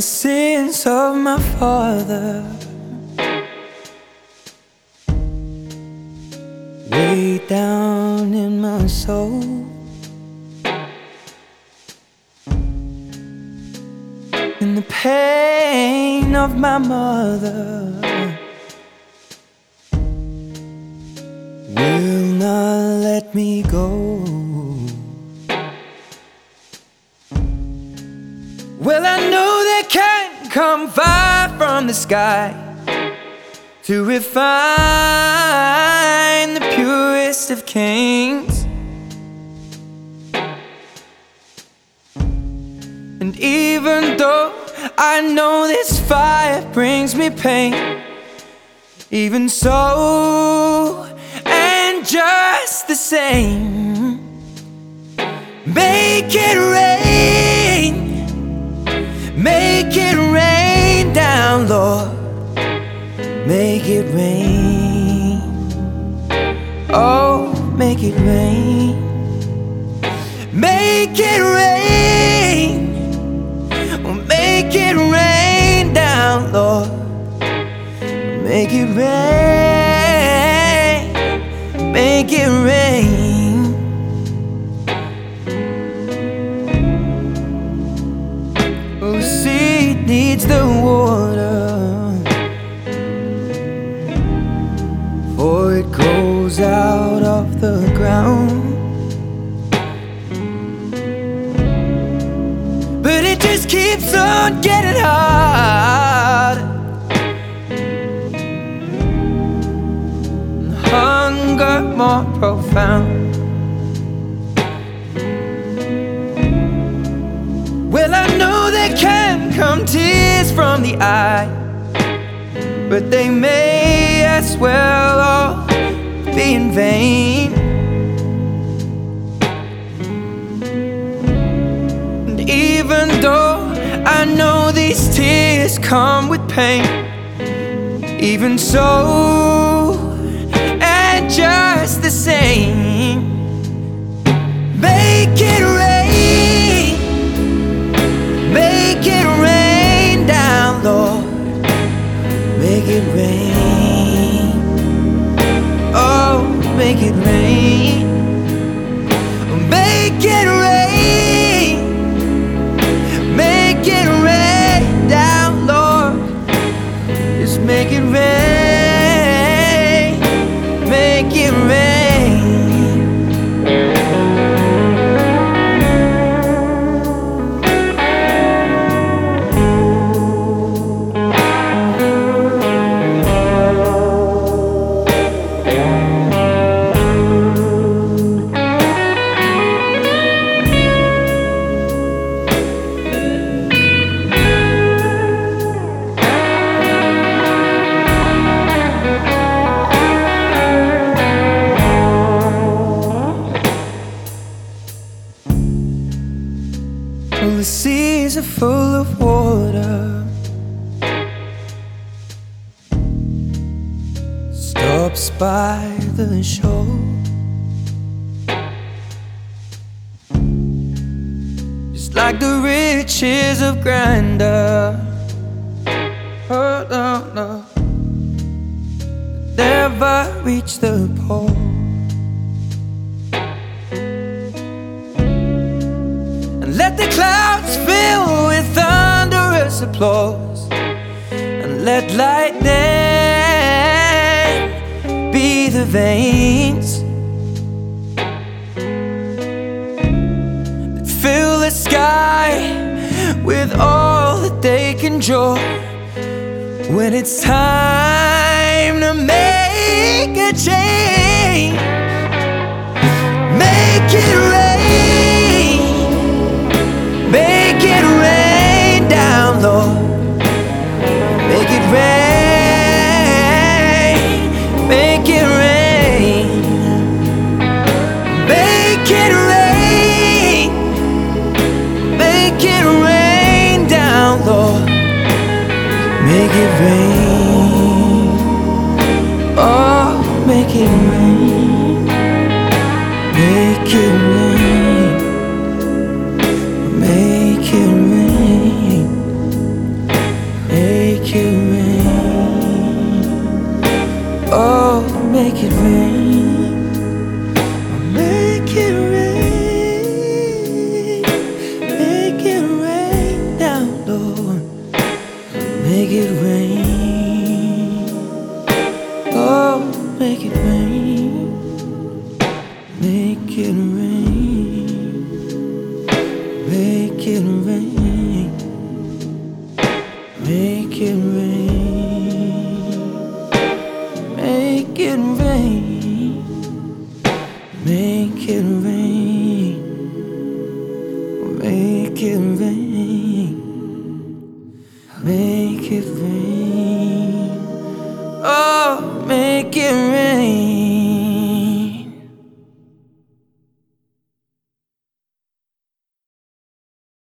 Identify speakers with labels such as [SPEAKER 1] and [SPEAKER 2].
[SPEAKER 1] the sins of my father way down in my soul. And the pain of my mother will not let me go. Come far from the sky to refine the purest of kings. And even though I know this fire brings me pain, even so, and just the same, make it rain. Make it rain down, Lord. Make it rain. Oh, make it rain. Make it rain. Make it rain down, Lord. Make it rain. Make it rain. Out of the ground. But it just keeps on getting hard. And hunger more profound. Well, I know there can come tears from the eye, but they may as well all be in vain. And even though I know these tears come with pain, even so, and just the same, make it rain. Well, the seas are full of water. Stops by the shore. Just like the riches of grandeur. Oh, no, no. Never reach the pole. Applause. And let lightning be the veins that fill the sky with all that they can draw. When it's time to make a change, make it Oh, make it. Oh, make. Make it rain. Oh.